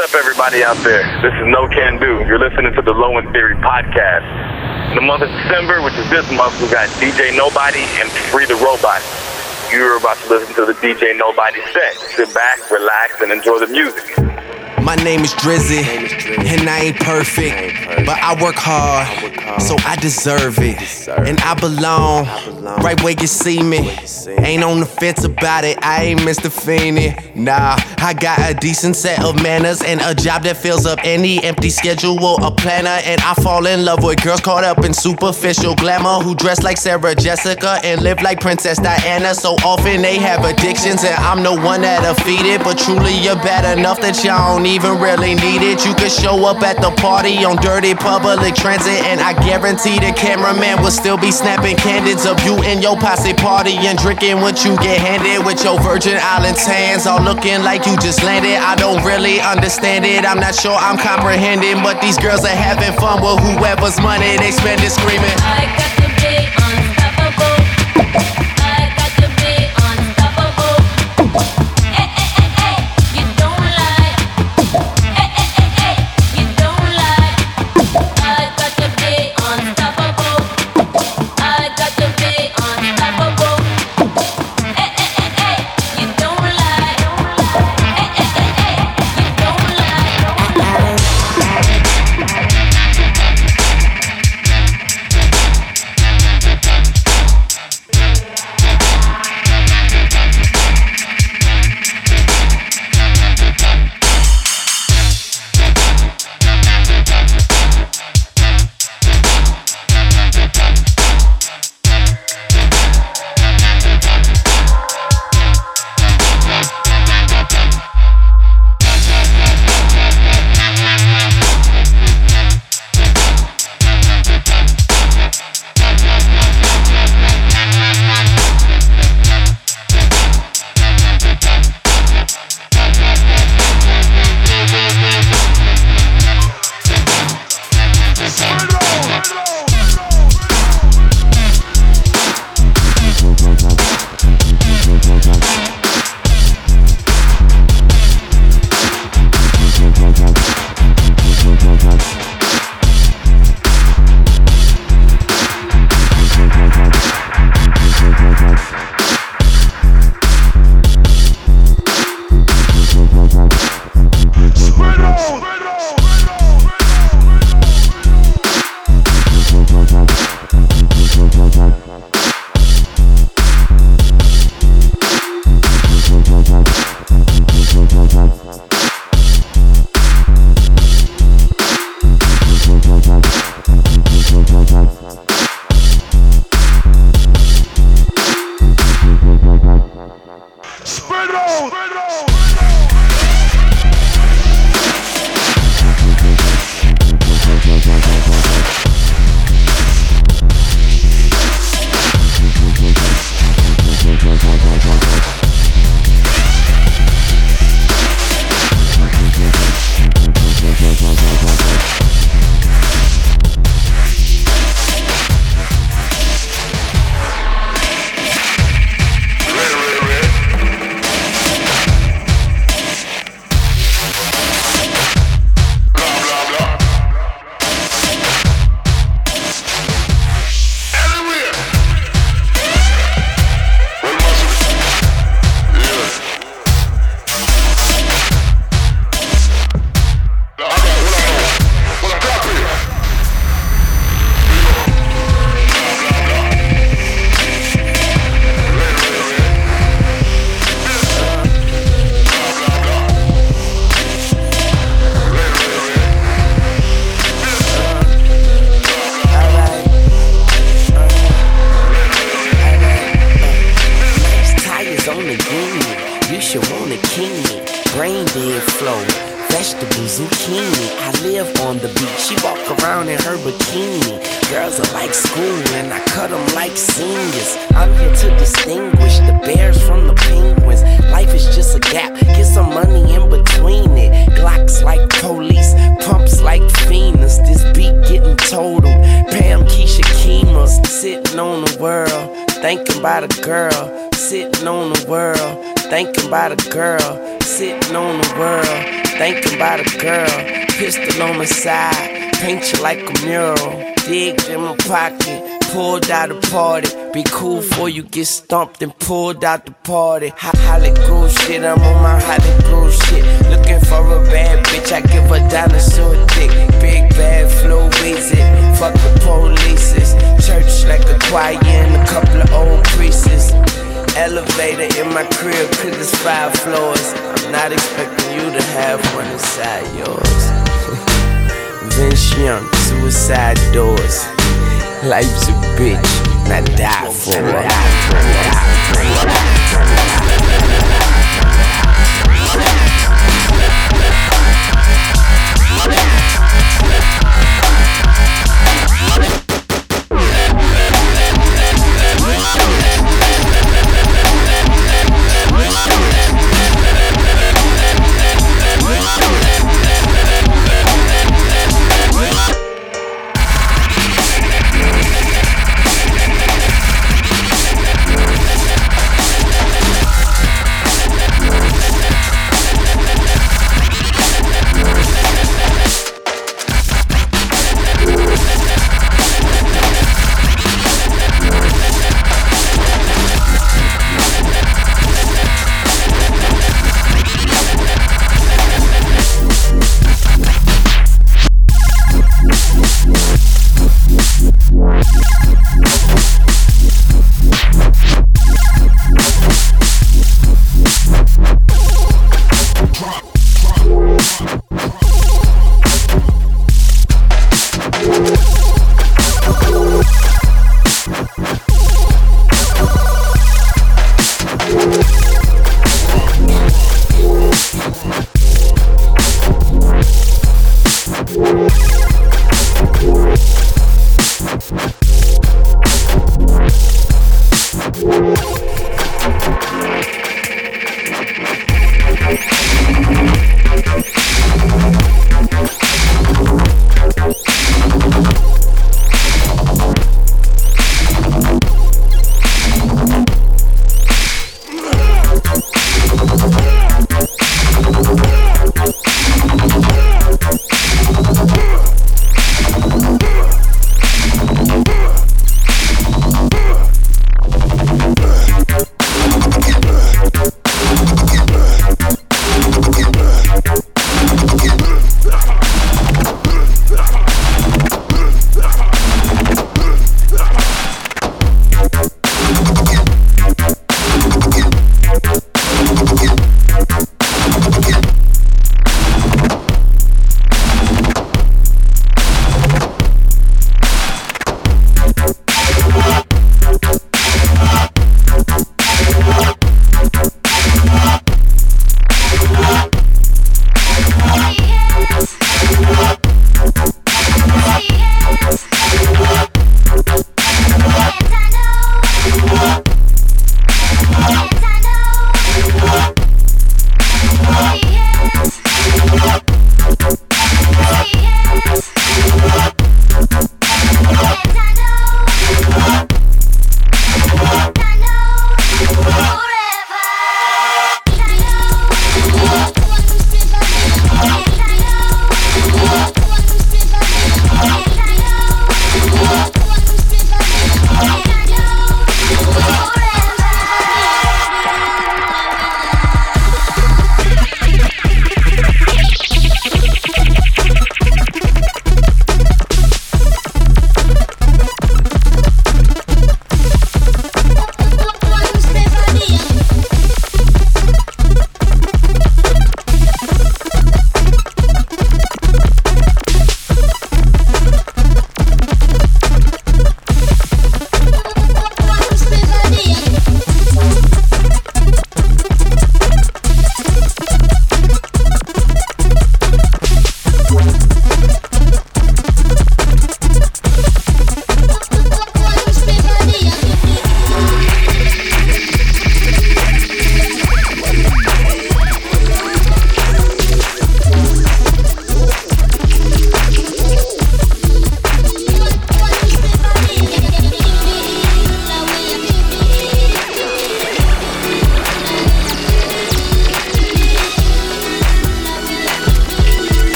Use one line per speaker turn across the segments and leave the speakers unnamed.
up, everybody out there? This is Nocando. You're listening to the Low End Theory podcast. In the month of December, which is this month, we got DJ Nobody and Free the Robot. You're about to listen to the DJ Nobody set. Sit back, relax, and enjoy the music.
My name is Drizzy, and I ain't perfect, but I work hard, so I deserve it. And I belong right where you see me. Ain't on the fence about it, I ain't Mr. Feeney. Nah, I got a decent set of manners and a job that fills up any empty schedule, a planner. And I fall in love with girls caught up in superficial glamour who dress like Sarah Jessica and live like Princess Diana. So often they have addictions, and I'm the one that'll feed it. But truly, you're bad enough that y'all don't even really need it. You could show up at the party on dirty public transit, and I guarantee the cameraman will still be snapping candids of you and your posse party and drinking what you get handed with your Virgin Islands hands all looking like you just landed. I don't really understand it. I'm not sure I'm comprehending, but these girls are having fun with whoever's money they spend it screaming.
I got to be unstoppable.
Zucchini. I live on the beach. She walk around in her bikini. Girls are like school and I cut them like seniors. I'm here to distinguish the bears from the penguins. Life is just a gap. Get some money in between it. Glocks like police. Pumps like fiends. This beat getting total. Pam Keisha Keemas sitting on the world. Thinking about a girl sitting on the world. Thinking about a girl sitting on the world. Thinking about a girl. Pistol on my side, paint you like a mural. Digged in my pocket, pulled out a party. Be cool before you get stumped and pulled out the party. Ho- Hollywood shit, I'm on my Hollywood shit. Looking for a bad bitch, I give a dinosaur dick. Big bad flow easy, fuck the polices. Church like a choir and a couple of old priests. Elevator in my crib, cause it's five floors. I'm not expecting you to have one inside yours. Vince Young, suicide doors. Life's a bitch, I die for her.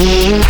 Thank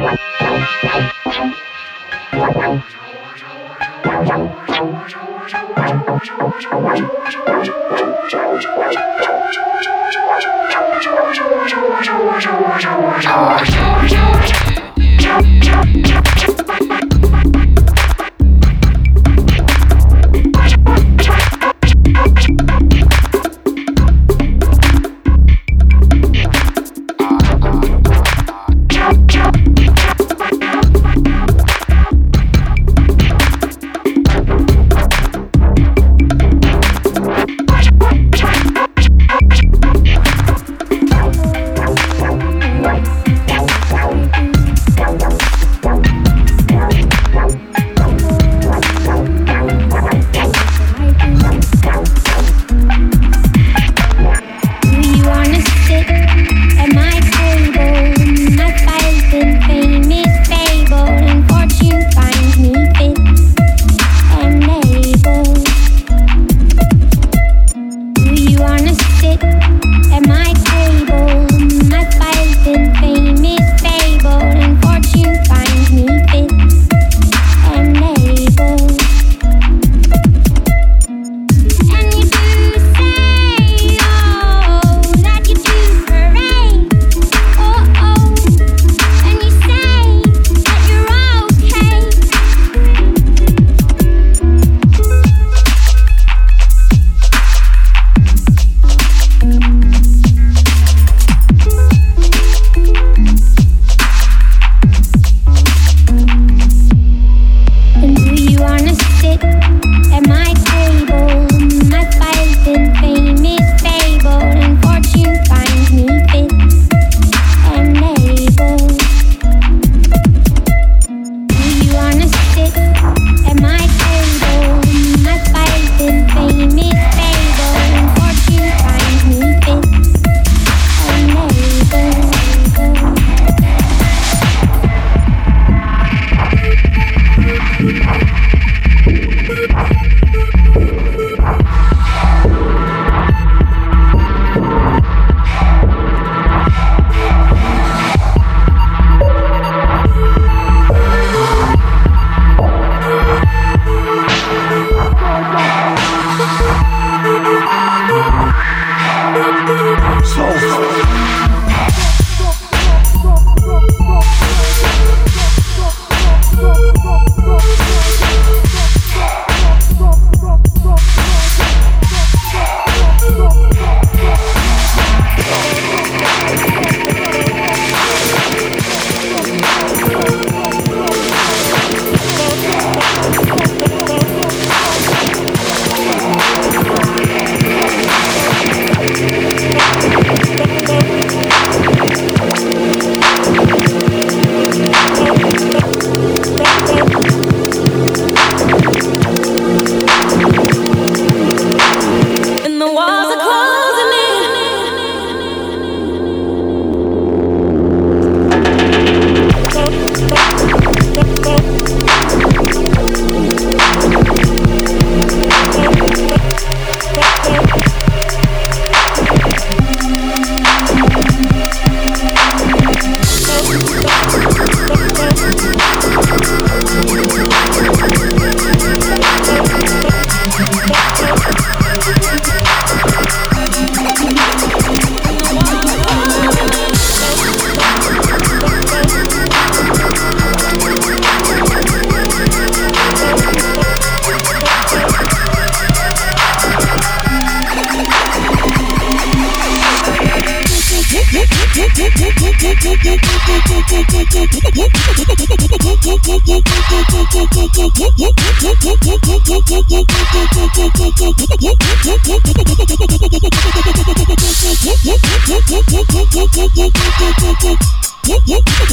Yeah.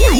Woo!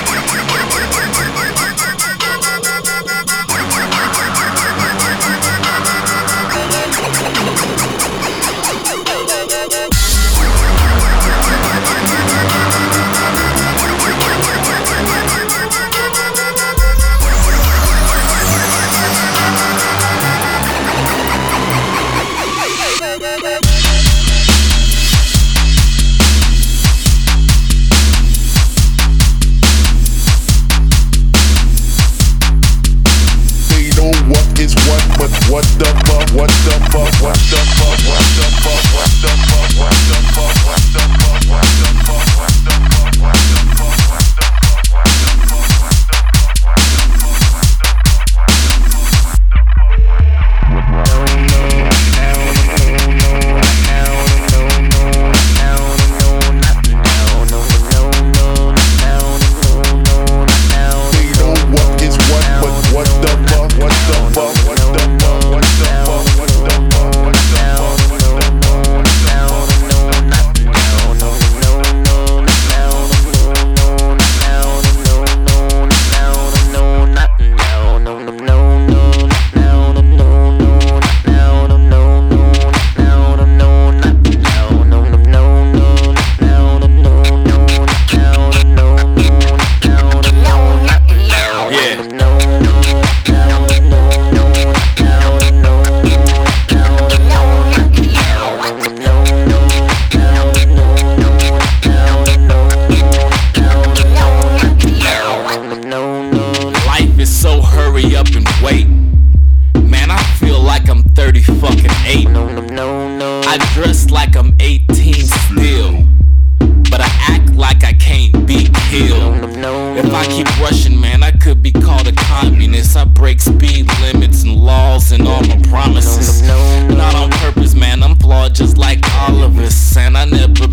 8. I dress like I'm 18 still. But I act like I can't be killed. If I keep rushing, man, I could be called a communist. I break speed limits and laws and all my promises. Not on purpose, man, I'm flawed just like all of us. And I never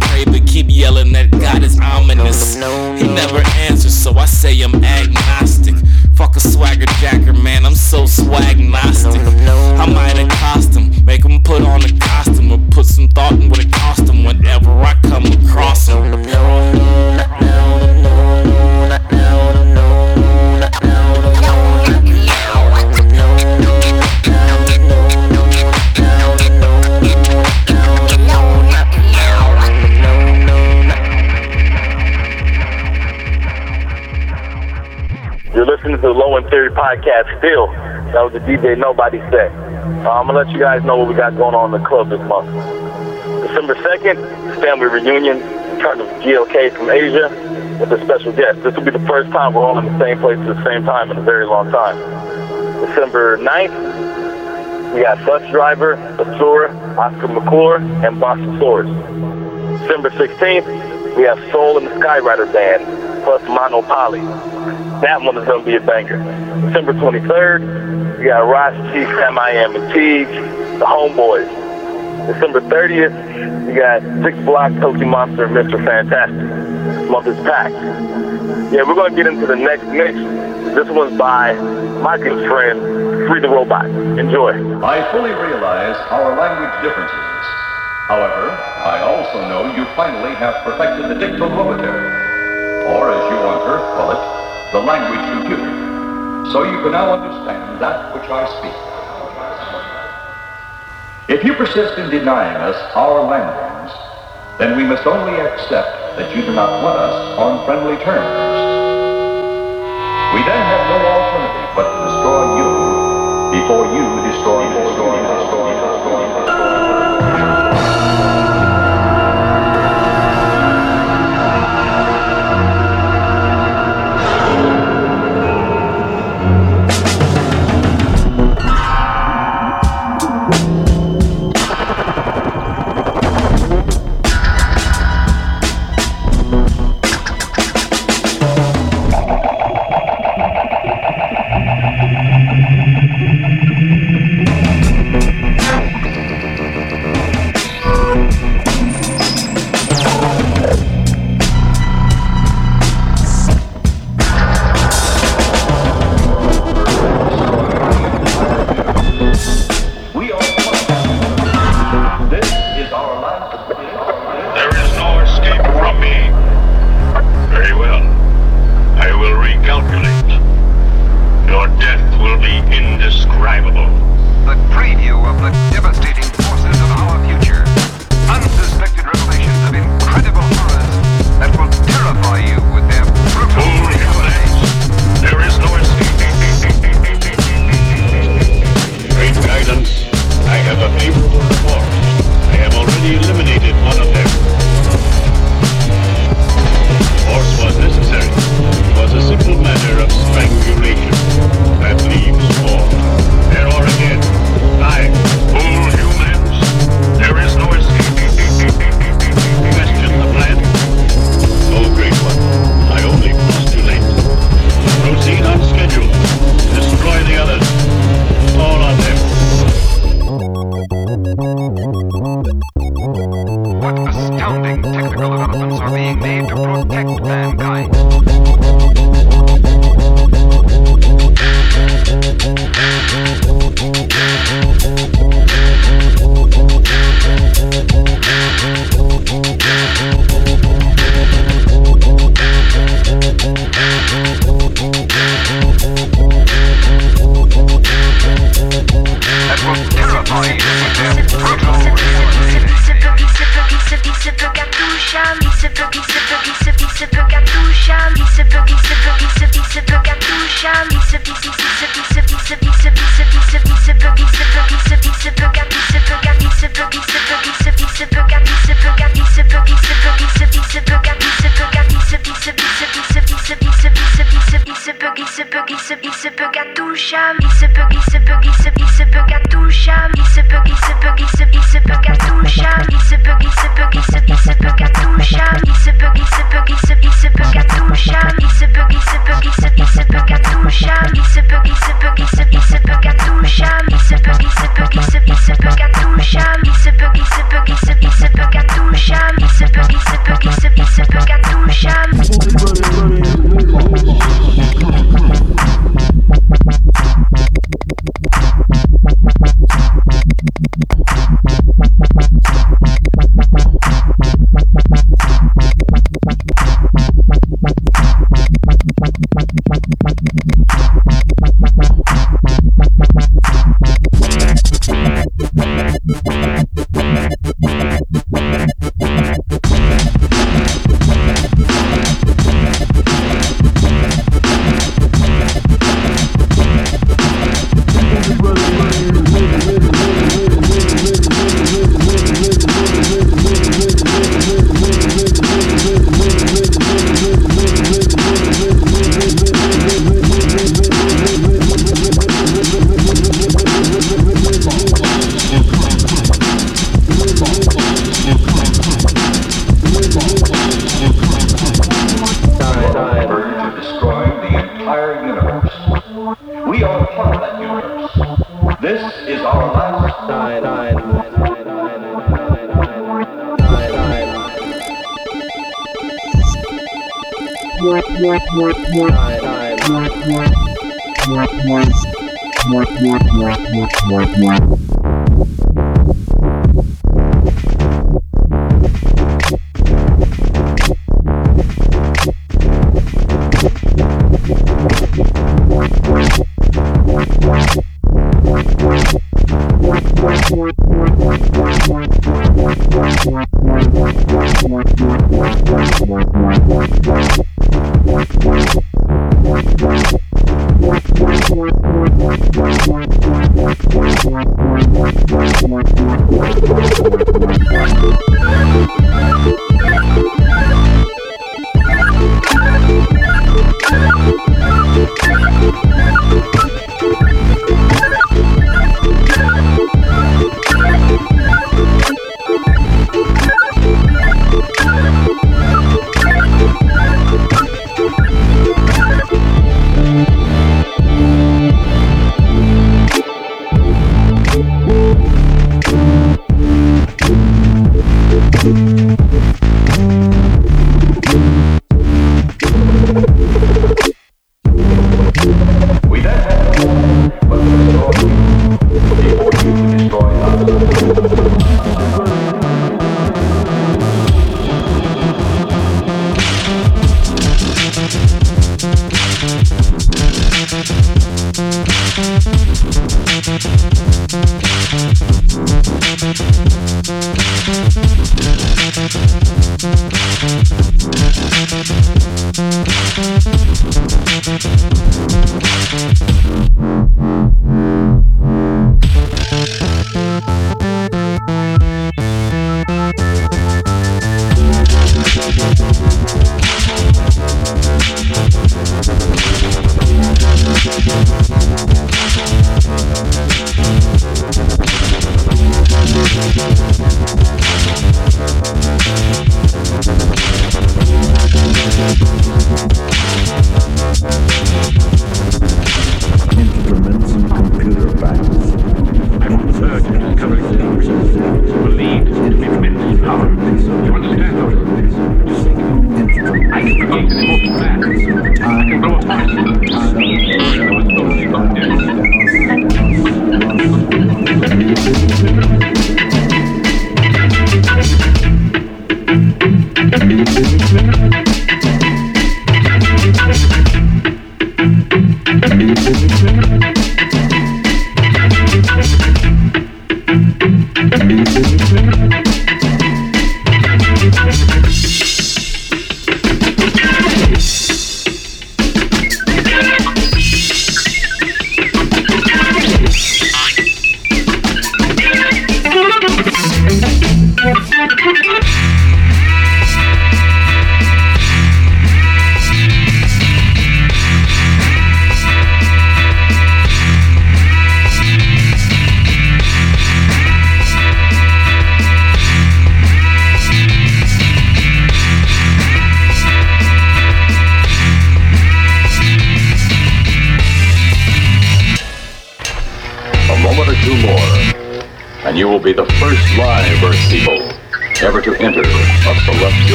podcast still. That was the DJ Nobody set. Uh, I'm to let you guys know what we got going on in the club this month. December 2nd, family reunion, return of GLK from Asia with a special guest. This will be the first time we're all in the same place at the same time in a very long time. December 9th, we got Busdriver, Asura, Oscar McClure, and Bossosaurus. December 16th, we have Soul and the Skyrider Band, plus Monopoly. That one is going to be a banger. December 23rd, we got Ross Chief, M.I.M. and Teague, the Homeboys. December 30th, we got Six Block, Tokimonsta, Mr. Fantastic. Month is packed. Yeah, we're going to get into the next mix. This one's by my good friend, Free the Robot. Enjoy.
I fully realize our language differences. However, I also know you finally have perfected the dictoglottary, or as you on Earth call it, the language computer. So you can now understand that which I speak. If you persist in denying us our landings, then we must only accept that you do not want us on friendly terms. We then have no
peut qu'il se peut qu'il se peut qu'il se peut qu'à tout jamais, il se peut qu'il se peut qu'il se peut qu'il se peut qu'à tout jamais, il se peut qu'il se
We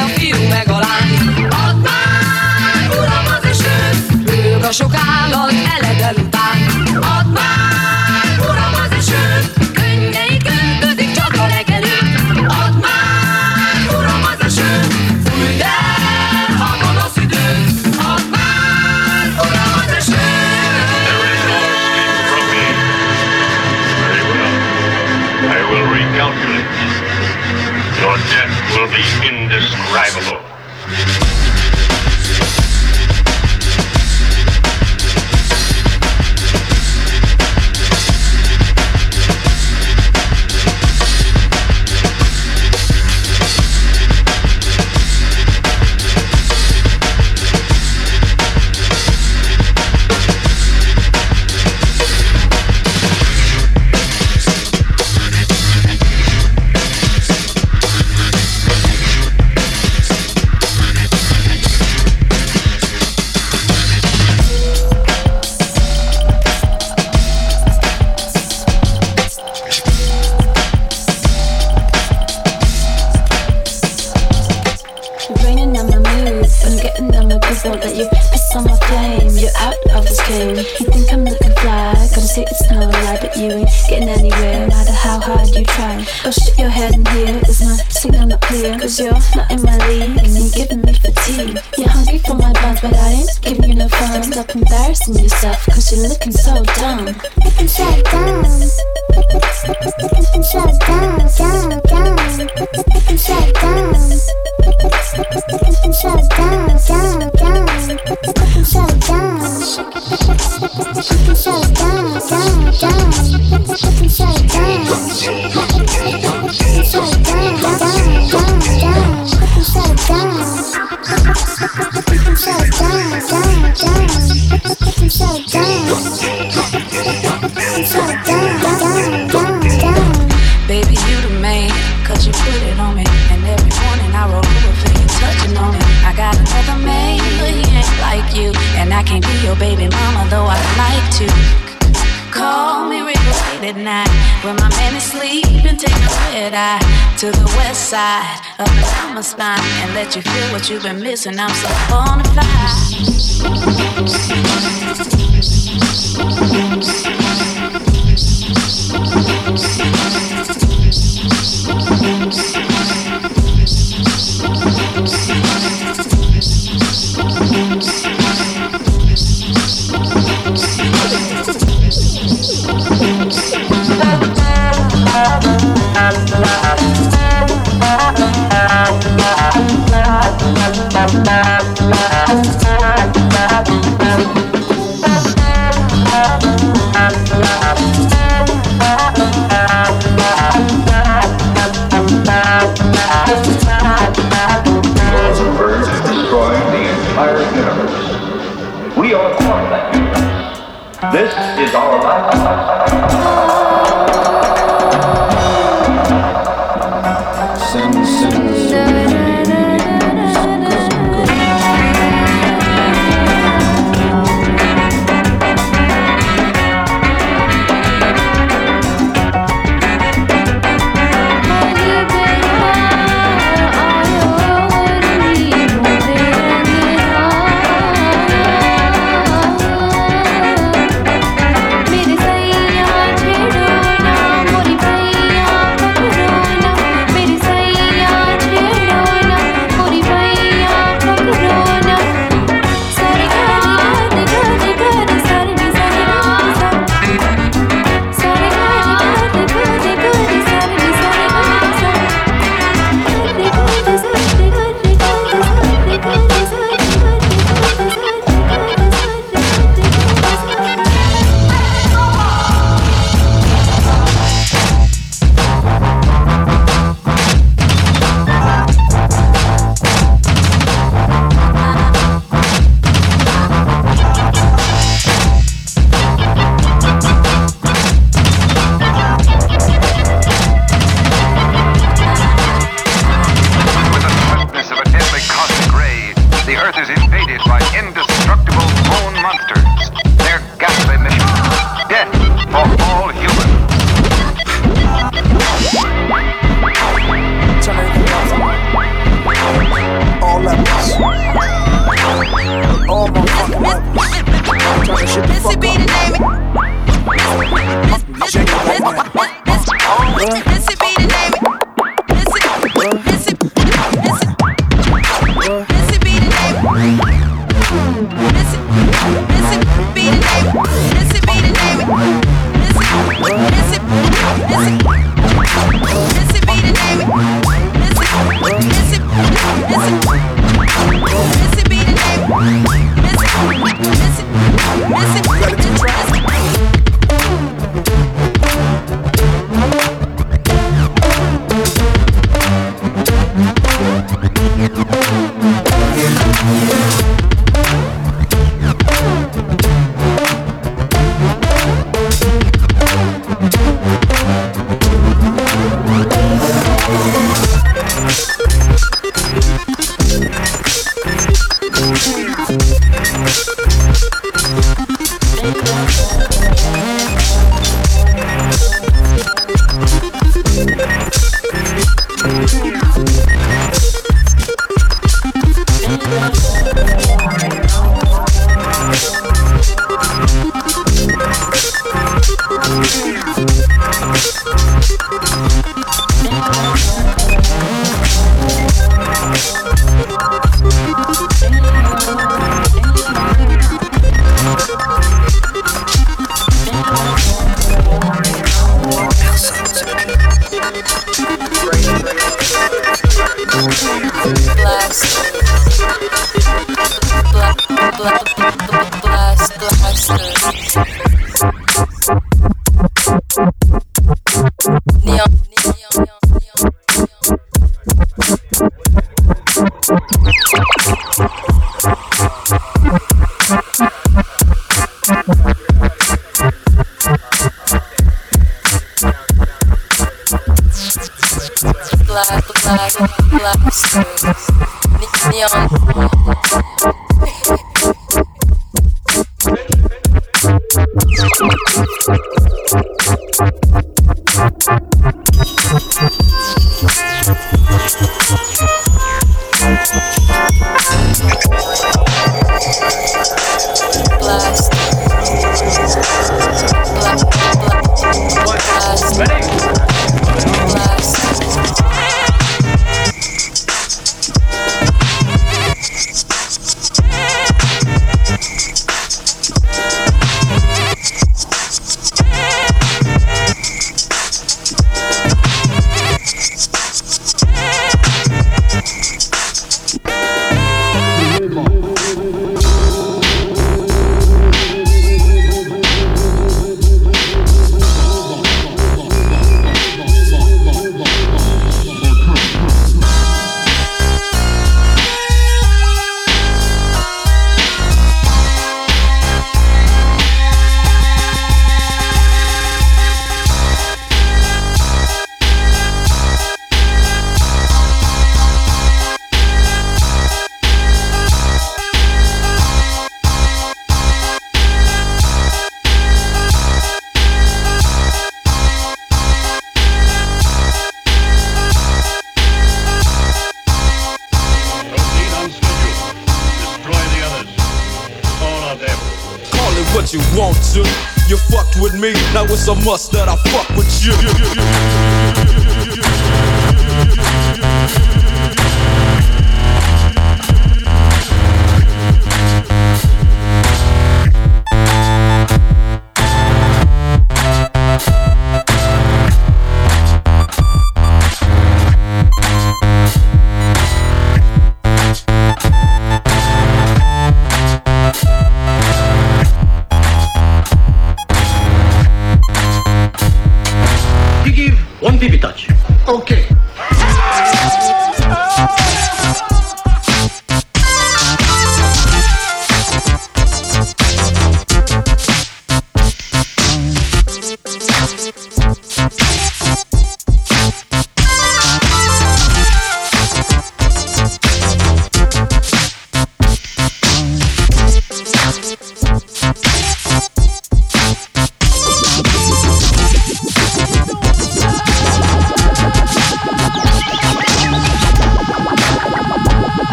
a
fiú meg a lány. Add már, uram, az esőt, ők a sok állat eledel
indescribable.
but I ain't giving you no thumbs Stop embarrassing yourself, cause you're looking so dumb. Looking so dumb. Looking so dumb, dumb.
to the west side of my spine and let you feel what you've been missing. I'm so
on the
fly. Bye. Now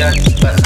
Yeah. but